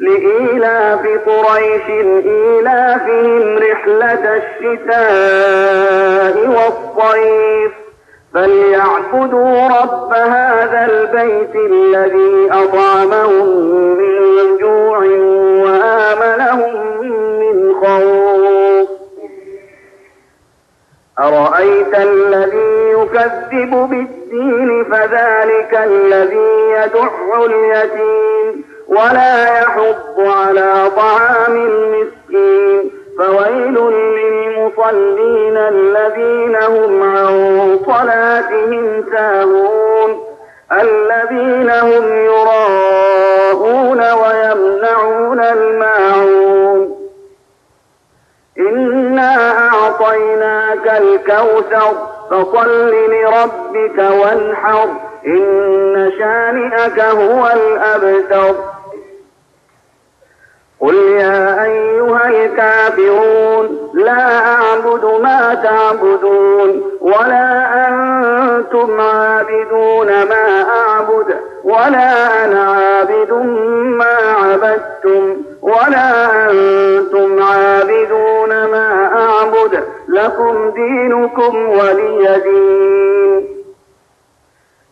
لإيلاف قريش إيلافهم رحلة الشتاء والصيف. فليعبدوا رب هذا البيت الذي أطعمهم من جوع وآمنهم من خوف. أرأيت الذي يكذب بالدين فذلك الذي يدع اليتيم؟ ولا يحض على طعام المسكين. فويل للمصلين الذين هم عن صلاتهم ساهون. الذين هم يراءون ويمنعون الماعون. إنا أعطيناك الكوثر فصل لربك وانحر. إن شانئك هو الأبتر. قل يا أيها الكافرون لا أعبد ما تعبدون ولا أنتم عابدون ما أعبد ولا أنا عابد ما عبدتم ولا أنتم عابدون ما أعبد لكم دينكم ولي دين.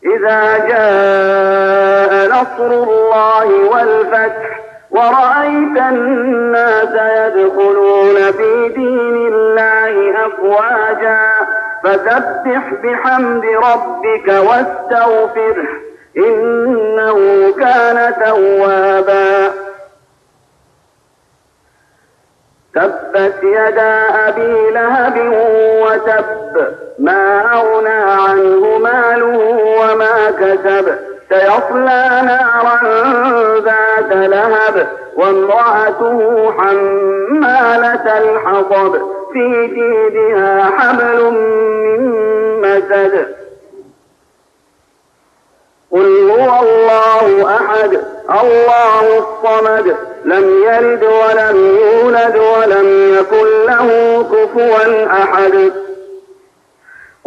إذا جاء نصر الله والفتح ورأيت الناس يدخلون في دين الله أفواجا. فسبح بحمد ربك واستغفره إنه كان توابا. تبت يدا أبي لهب وتب ما أغنى عنه ماله وما كسب. سيصلى نارا ذات لهب وامرأته حمالة الحطب. في جيدها حبل من مسد. قل هو الله أحد الله الصمد. لم يلد ولم يولد ولم يكن له كفوا أحد.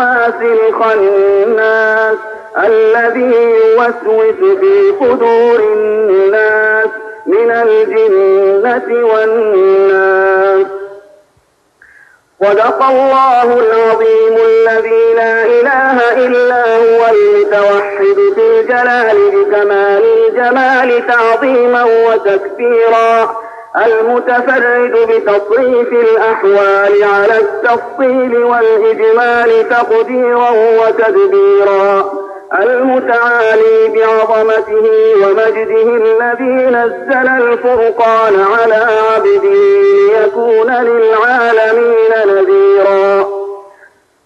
الوسواس الخناس الذي يوسوس في صدور الناس من الجنة والناس. صدق الله العظيم الذي لا إله إلا هو المتوحد في الجلال بكمال الجمال تعظيما وتكبيرا. المتفرد بتصريف الأحوال على التفصيل والإجمال تقديرا وتدبيرا. المتعالي بعظمته ومجده الذي نزل الفرقان على عبده ليكون للعالمين نذيرا.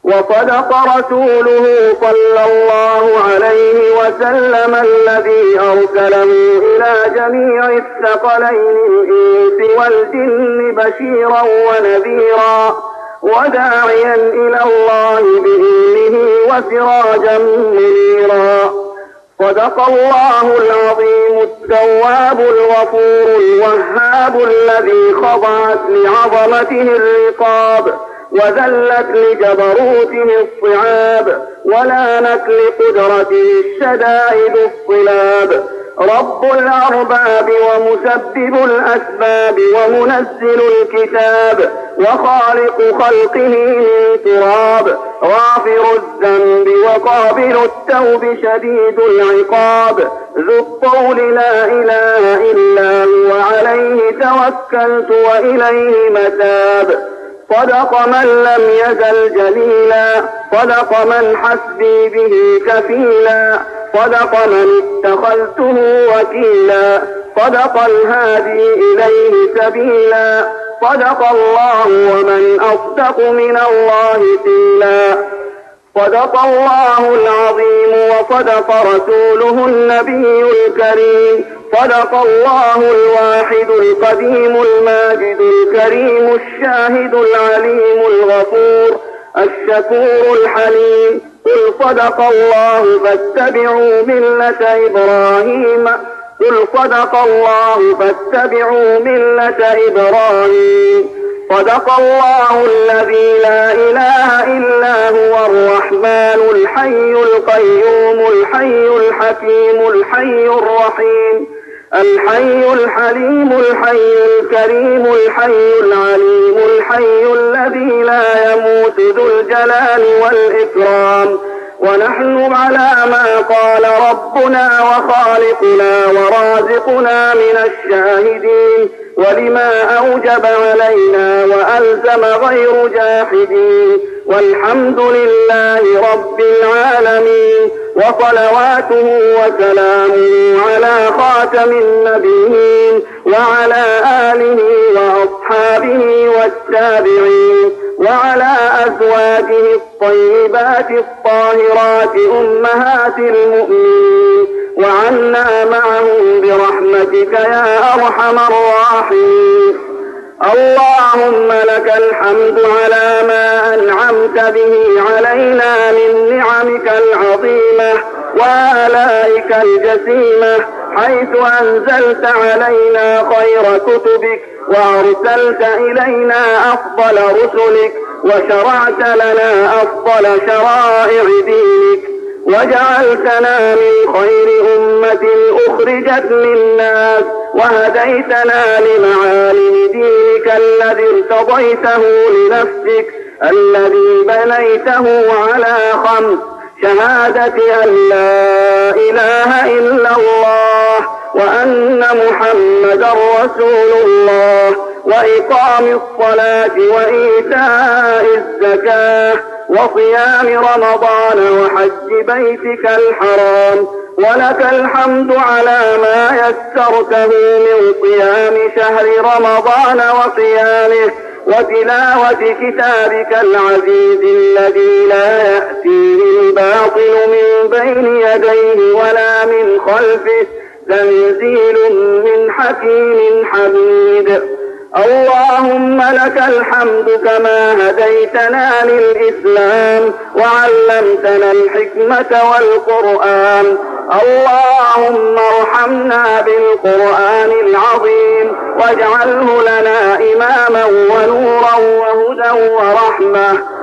وصدق رسوله صلى الله عليه وسلم الذي أرسله إلى جميع الثقلين الإنس والجن بشيرا ونذيرا وداعيا إلى الله بإذنه وسراجا منيرا. صدق الله العظيم التواب الغفور الوهاب الذي خضعت لعظمته الرقاب. وذلت لجبروته الصعاب ولانت لقدرته الشدائد الصلاب. رب الأرباب ومسبب الأسباب ومنزل الكتاب وخالق خلقه من تراب. غافر الذنب وقابل التوب شديد العقاب. ذو الطول لا إله إلا هو عليه توكلت وإليه متاب. صدق من لم يزل جليلا. صدق من حسبي به كفيلا. صدق من اتخذته وكيلا. صدق الهادي إليه سبيلا. صدق الله ومن أصدق من الله قيلا. صدق الله العظيم وصدق رسوله النبي الكريم. صدق الله الواحد القديم الماجد الكريم الشاهد العليم الغفور الشكور الحليم. قل صدق الله فاتبعوا ملة إبراهيم. قل صدق الله فاتبعوا ملة إبراهيم. صدق الله الذي لا إله إلا هو الرحمن الحي القيوم الحي الحكيم الحي الرحيم الحي الحليم الحي الكريم الحي العليم الحي الذي لا يموت ذو الجلال والإكرام ونحن على ما قال ربنا وخالقنا ورازقنا من الشاهدين ولما أوجب علينا وألزم غير جاحدين والحمد لله رب العالمين وصلواته وسلامه على خاتم النبيين وعلى آله وأصحابه والتابعين وعلى أزواجه الطيبات الطاهرات أمهات المؤمنين وعنا معهم برحمتك يا أرحم الراحمين. اللهم لك الحمد على ما أنعمت به علينا من نعمك العظيمة وآلائك الجسيمة حيث أنزلت علينا خير كتبك وأرسلت إلينا أفضل رسلك وشرعت لنا أفضل شرائع دينك. وجعلتنا من خير أمة أخرجت للناس وهديتنا لمعالم دينك الذي ارتضيته لنفسك الذي بنيته على خمس شهادة أن لا إله إلا الله وأن محمدا رسول الله وإقام الصلاة وإيتاء الزكاة وصيام رمضان وحج بيتك الحرام. ولك الحمد على ما يسرته من صيام شهر رمضان وصيامه وتلاوة كتابك العزيز الذي لا يأتيه الباطل من بين يديه ولا من خلفه تنزيل من حكيم حميد. اللهم لك الحمد كما هديتنا للإسلام وعلمتنا الحكمة والقرآن. اللهم ارحمنا بالقرآن العظيم واجعله لنا إماما ونورا وهدى ورحمة.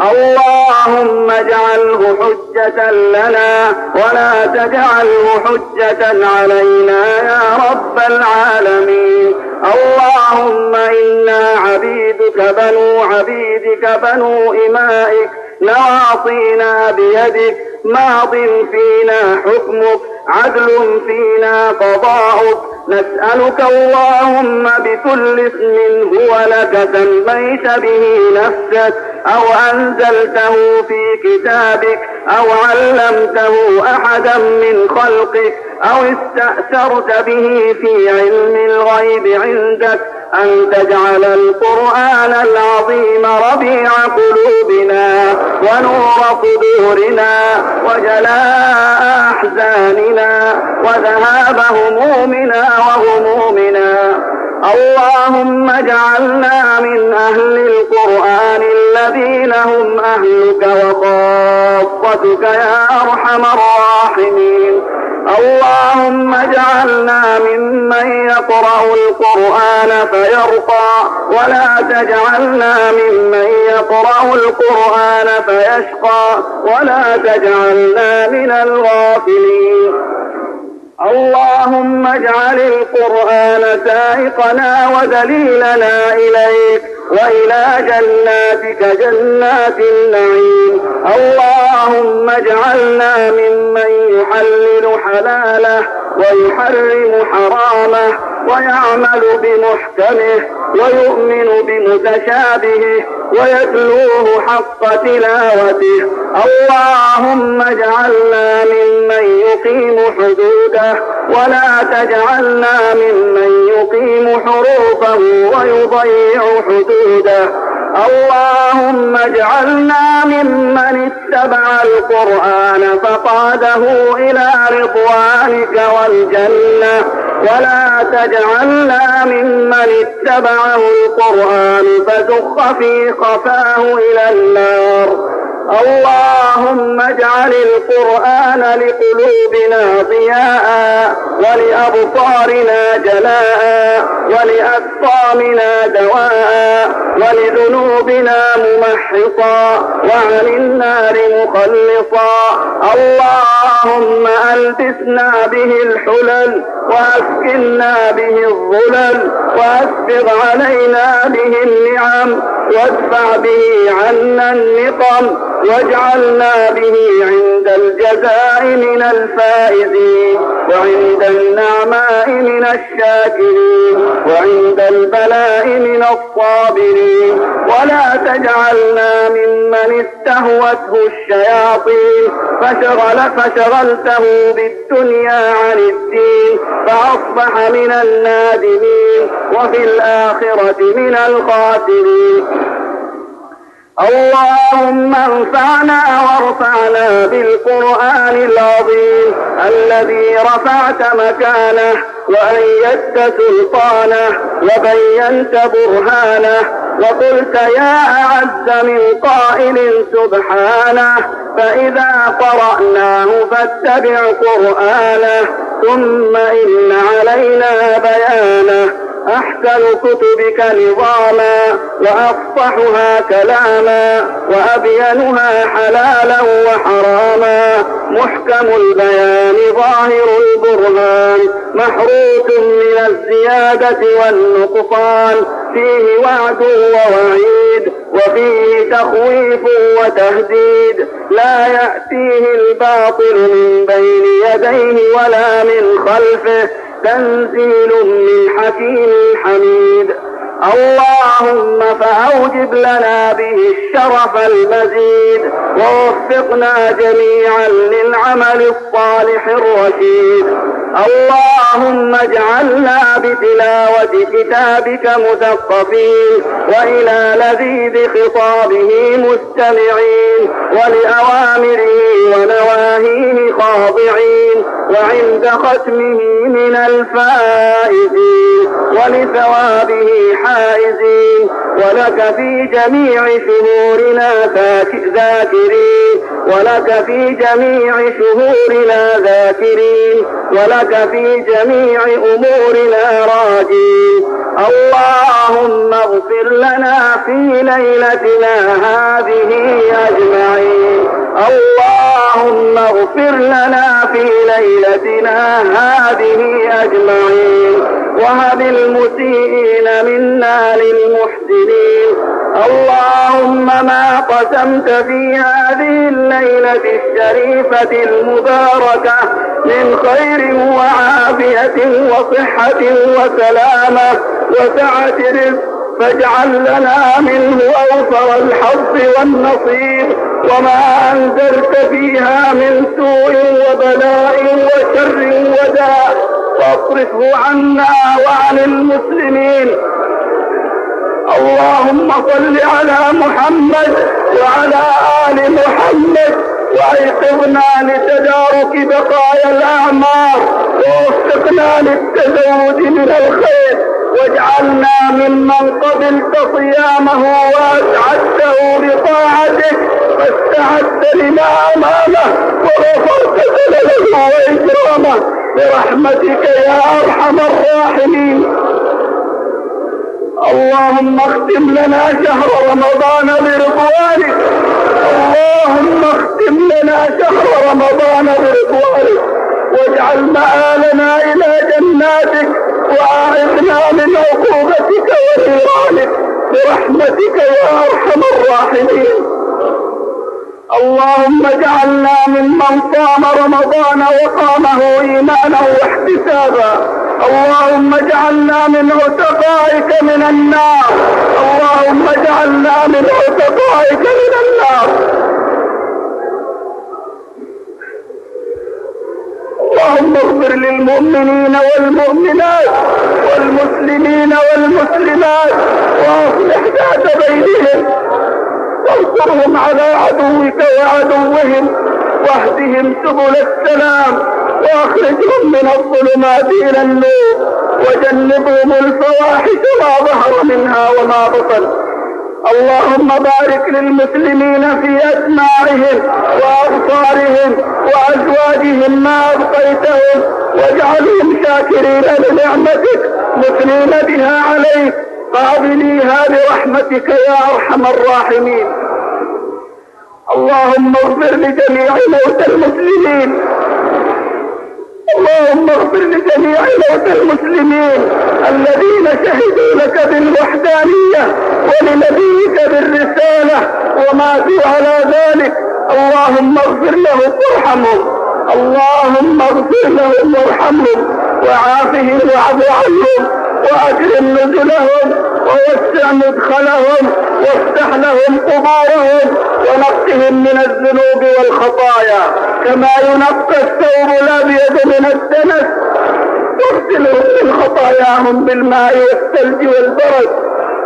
اللهم اجعله حجة لنا ولا تجعله حجة علينا يا رب العالمين. اللهم إنا عبيدك بنو عبيدك بنو إمائك نواصينا بيدك ماض فينا حكمك عدل فينا قضاؤك نسألك اللهم بكل اسم هو لك سميت به نفسك أو أنزلته في كتابك أو علمته أحدا من خلقك أو استأثرت به في علم الغيب عندك. أن تجعل القرآن العظيم ربيع قلوبنا ونور صدورنا وجلاء أحزاننا وذهاب همومنا وغمومنا. اللهم اجعلنا من أهل القرآن الذين هم أهلك وخاصتك يا أرحم الراحمين. اللهم اجعلنا ممن يقرأ القرآن فيرقى ولا تجعلنا ممن يقرأ القرآن فيشقى ولا تجعلنا من الغافلين. اللهم اجعل القرآن سائقنا ودليلنا إليك وإلى جناتك جنات النعيم. اللهم اجعلنا ممن يحلل حلاله ويحرم حرامه ويعمل بمحكمه ويؤمن بمتشابهه ويتلوه حق تلاوته. اللهم اجعلنا ممن يقيم حدوده ولا تجعلنا ممن يقيم حروفه ويضيع حدوده. اللهم اجعلنا ممن اتبع القرآن فقاده إلى رضوانك والجنة. ولا تجعلنا ممن اتبعه القرآن فزخ في خفاه إلى النار. اللهم اجعل القرآن لقلوبنا ضياء ولأبصارنا جلاء ولأسقامنا دواء ولذنوبنا ممحصا وعن النار مخلصا. اللهم ألبسنا به الحلل وأسكنا به الظلل وأسبغ علينا به النعم وادفع به عنا النقم. واجعلنا به عند الجزاء من الفائزين وعند النعماء من الشاكرين وعند البلاء من الصابرين. ولا تجعلنا ممن استهوته الشياطين فشغل فشغلته بالدنيا عن الدين فأصبح من النادمين وفي الآخرة من الخاسرين. اللهم انفعنا وارفعنا بالقرآن العظيم الذي رفعت مكانه وأيدت سلطانه وبينت برهانه وقلت يا أعز من قائل سبحانه فإذا قرأناه فاتبع قرآنه ثم إن علينا بيانه أحسن كتبك نظاما وأفصحها كلاما وأبينها حلالا وحراما. محكم البيان ظاهر البرهان محروس من الزيادة والنقصان. فيه وعد ووعيد وفيه تخويف وتهديد. لا يأتيه الباطل من بين يديه ولا من خلفه. تنزيل من حكيم حميد اللهم فأوجب لنا به الشرف المزيد ووفقنا جميعا للعمل الصالح الرشيد. اللهم اجعلنا بتلاوة كتابك مثقفين وإلى لذيذ خطابه مستمعين ولأوامره ونواهيه خاضعين وعند ختمه من الفائزين ولثوابه حائزين ولك في جميع شهورنا ذاكرين. ولك في جميع شهورنا ذاكرين. ولك في جميع أمورنا راجين. اللهم اغفر لنا في ليلتنا هذه أجمعين. اللهم اغفر لنا في ليلتنا هذه أجمعين. وهب المسيئين منا للمحسنين. اللهم ما قسمت في هذه الليلة الشريفة المباركة من خير وعافية وصحة وسلامة. وسعة رزق فاجعل لنا منه أوفر الحظ والنصيب وما أنزلت فيها من سوء وبلاء وشر وداء. فاصرفه عنا وعن المسلمين. اللهم صل على محمد وعلى آل محمد وأيقظنا لتدارك بقايا الأعمار ووفقنا للتزود من الخير واجعلنا ممن قبلت صيامه وأسعدته بطاعتك فاستعدت لما أمامه وغفرت له وإكرامه برحمتك يا أرحم الراحمين. اللهم اختم لنا شهر رمضان برضوانك. اللهم اختم لنا شهر رمضان برضوانك. واجعل مآلنا إلى جناتك وأعذنا من عقوبتك ونيرانك برحمتك يا أرحم الراحمين. اللهم اجعلنا ممن صام رمضان وقامه إيمانا واحتسابا. اللهم اجعلنا من عتقائك من النار. اللهم اجعلنا من عتقائك من النار. اللهم اغفر للمؤمنين والمؤمنات والمسلمين والمسلمات واصلح ذات بينهم. وانصرهم على عدوك وعدوهم. واهدهم سبل السلام. وأخرجهم من الظلمات إلى النور وجنبهم الفواحش ما ظهر منها وما بطن. اللهم بارك للمسلمين في أسماعهم وأبصارهم وأزواجهم ما أبقيتهم واجعلهم شاكرين لنعمتك مثنين بها عليك قابليها برحمتك يا أرحم الراحمين. اللهم اغفر لجميع موتى المسلمين اللهم اغفر لجميع موتى المسلمين الذين شهدوا لك بالوحدانية ولنبيك بالرسالة وماتوا على ذلك. اللهم اغفر لهم وارحمهم. اللهم اغفر لهم وارحمهم. وعافهم واعف عنهم. وأكرم نزلهم. ووسع مدخلهم وافتح لهم قبورهم ونقهم من الذنوب والخطايا. كما ينقى الثوب الابيض من الدنس. واغسلهم من خطاياهم بالماء والثلج والبرد.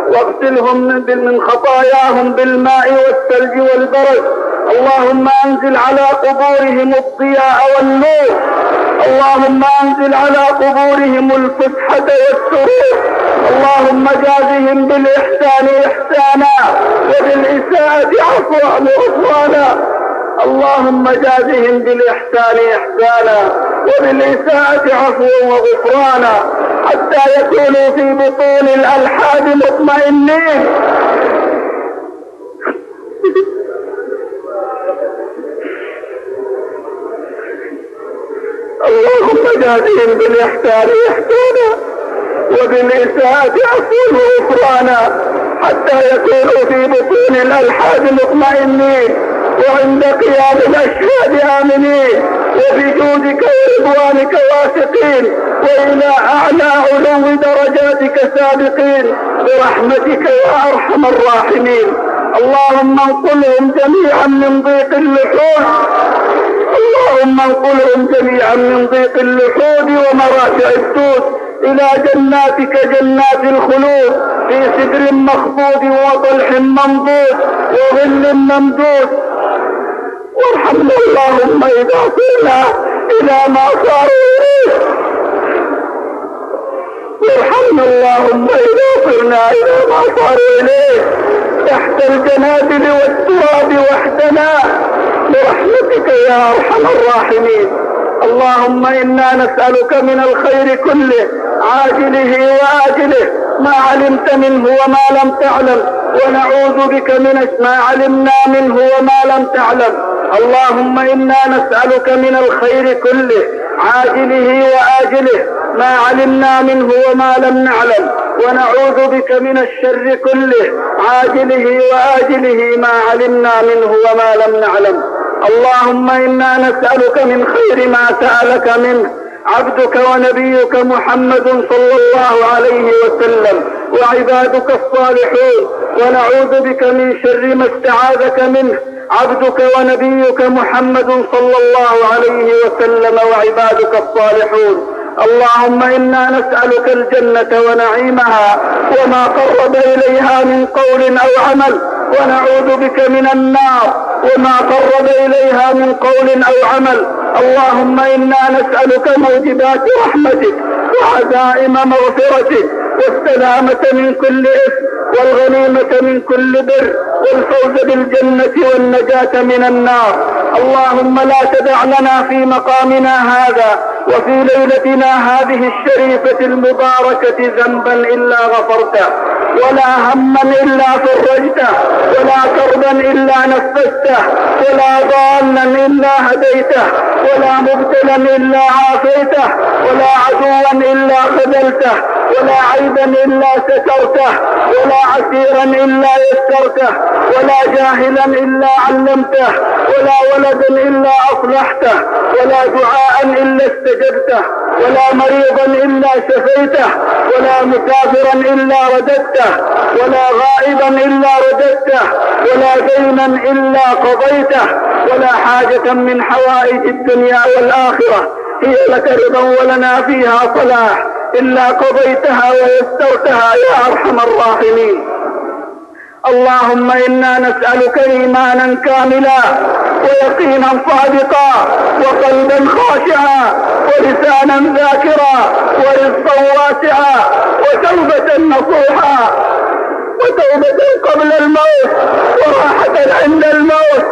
واغسلهم من خطاياهم بالماء والثلج والبرد. اللهم أنزل على قبورهم الضياء والنور. اللهم أنزل على قبورهم الفسحة والسرور. اللهم جازهم بالإحسان إحسانا وبالإساءة عفوا وغفرانا اللهم جازهم بالإحسان إحسانا وبالإساءة عفوا وغفرانا. حتى يكونوا في بطون الألحاد مطمئنين. اللهم جازهم بالإحسان إحسانا وبالإساءة عفوا وغفرانا حتى يكونوا في بطون الألحاد مطمئنين وعند قيام الأشهاد آمنين وفي جودك ورضوانك واثقين وإلى أعلى علو درجاتك سابقين برحمتك يا أرحم الراحمين. اللهم انقلهم جميعا من ضيق اللحوم. اللهم انقلهم جميعا من ضيق اللحود ومراتع الدود إلى جناتك جنات الخلود في سدر مخضود وطلح منضود وظل ممدود. وارحمنا اللهم إذا صرنا إلى ما صاروا إليه. وارحمنا اللهم إذا صرنا إلى ما صاروا إليه. تحت الجنادل والتراب وحدنا برحمتك يا أرحم الراحمين. اللهم إنا نسألك من الخير كله عاجله وآجله ما علمت منه وما لم تعلم ونعوذ بك من ما علمنا منه وما لم تعلم. اللهم إنا نسألك من الخير كله عاجله وآجله ما علمنا منه وما لم نعلم ونعوذ بك من الشر كله عاجله وآجله ما علمنا منه وما لم نعلم. اللهم إنا نسألك من خير ما سألك منه عبدك ونبيك محمد صلى الله عليه وسلم وعبادك الصالحون ونعوذ بك من شر ما استعاذك منه عبدك ونبيك محمد صلى الله عليه وسلم وعبادك الصالحون. اللهم إنا نسألك الجنة ونعيمها وما قرب إليها من قول أو عمل ونعوذ بك من النار. وما قرب إليها من قول أو عمل. اللهم إنا نسألك موجبات رحمتك وعزائم مغفرتك والسلامة من كل إثم والغنيمة من كل بر والفوز بالجنة والنجاة من النار. اللهم لا تدع لنا في مقامنا هذا وفي ليلتنا هذه الشريفة المباركة ذنبا إلا غفرته ولا هما إلا فرجته ولا كربا إلا نفسته ولا ضالا إلا هديته ولا مبتلا إلا عافيته ولا عدوا إلا خذلته ولا عيبا إلا سترته ولا عسيرا إلا يسرته ولا جاهلا إلا علمته ولا ولدا إلا أصلحته ولا دعاء إلا استجبته ولا مريضا إلا شفيته ولا مسافرا إلا رددته ولا غائبا إلا رددته ولا دينا إلا قضيته ولا حاجة من حوائج الدنيا والآخرة. هي لك رضا ولنا فيها صلاح. إلا قضيتها ويسرتها يا أرحم الراحمين. اللهم إنا نسألك إيمانا كاملا ويقينا صادقا وقلبا خاشعا ولسانا ذاكرا ورزقا واسعا وتوبة نصوحا وتوبة قبل الموت وراحة عند الموت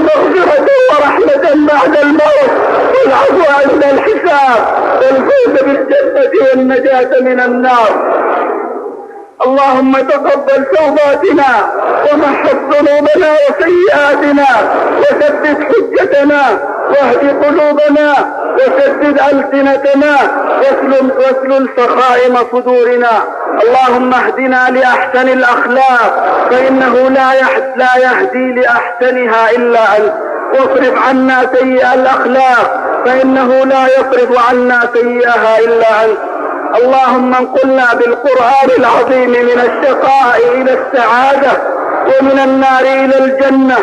ومغفرة ورحمة بعد الموت. والعفو عند الحساب والفوز بالجنة والنجاة من النار. اللهم تقبل توباتنا ومحط ذنوبنا وسيئاتنا وثبت حجتنا واهد قلوبنا وسدد ألسنتنا واسلل واسلل سخائم صدورنا. اللهم اهدنا لأحسن الأخلاق فإنه لا لا يهدي لأحسنها إلا أنت. واصرف عنا سيئ الأخلاق فإنه لا يصرف عنا سيئها إلا أنت. اللهم انقلنا بالقرآن العظيم من الشقاء إلى السعادة ومن النار إلى الجنة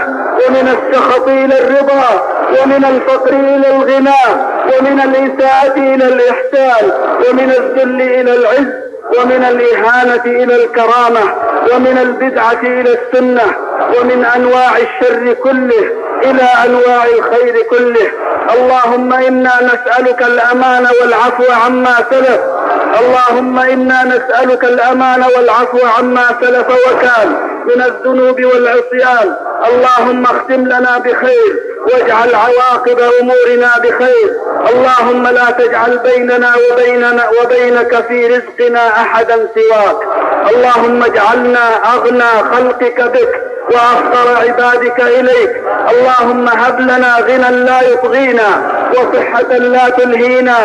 ومن السخط إلى الرضا ومن الفقر إلى الغنى ومن الإساءة إلى الإحسان ومن الذل إلى العز ومن الإهانة إلى الكرامة. ومن البدعة إلى السنة ومن أنواع الشر كله إلى أنواع الخير كله. اللهم إنا نسألك الأمان والعفو عما سلف. اللهم إنا نسألك الأمان والعفو عما سلف وكان من الذنوب والعصيان. اللهم اختم لنا بخير. واجعل عواقب أمورنا بخير. اللهم لا تجعل بيننا وبيننا وبينك في رزقنا أحدا سواك. اللهم اجعلنا أغنى خلقك بك وأفقر عبادك إليك. اللهم هب لنا غنى لا يطغينا وصحة لا تلهينا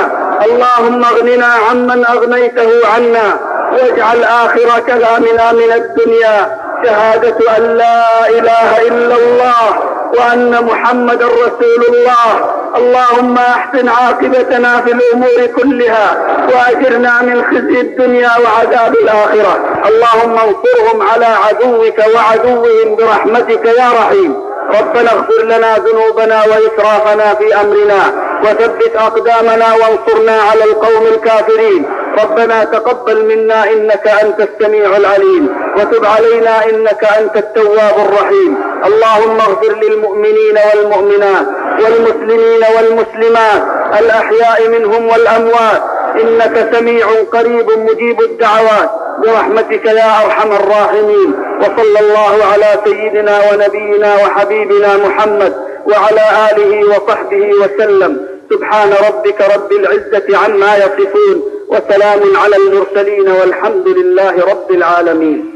اللهم اغننا عمن أغنيته عنا واجعل آخر كلامنا من الدنيا. شهادة أن لا إله إلا الله وأن محمد رسول الله. اللهم أحسن عاقبتنا في الأمور كلها وأجرنا من خزي الدنيا وعذاب الآخرة. اللهم انصرهم على عدوك وعدوهم برحمتك يا رحيم. ربنا اغفر لنا ذنوبنا وإسرافنا في أمرنا وثبت أقدامنا وانصرنا على القوم الكافرين. ربنا تقبل منا إنك أنت السميع العليم وتب علينا إنك أنت التواب الرحيم. اللهم اغفر للمؤمنين والمؤمنات والمسلمين والمسلمات الأحياء منهم والأموات إنك سميع قريب مجيب الدعوات. برحمتك يا أرحم الراحمين. وصلى الله على سيدنا ونبينا وحبيبنا محمد وعلى آله وصحبه وسلم. سبحان ربك رب العزة عما يصفون. وسلام على المرسلين والحمد لله رب العالمين.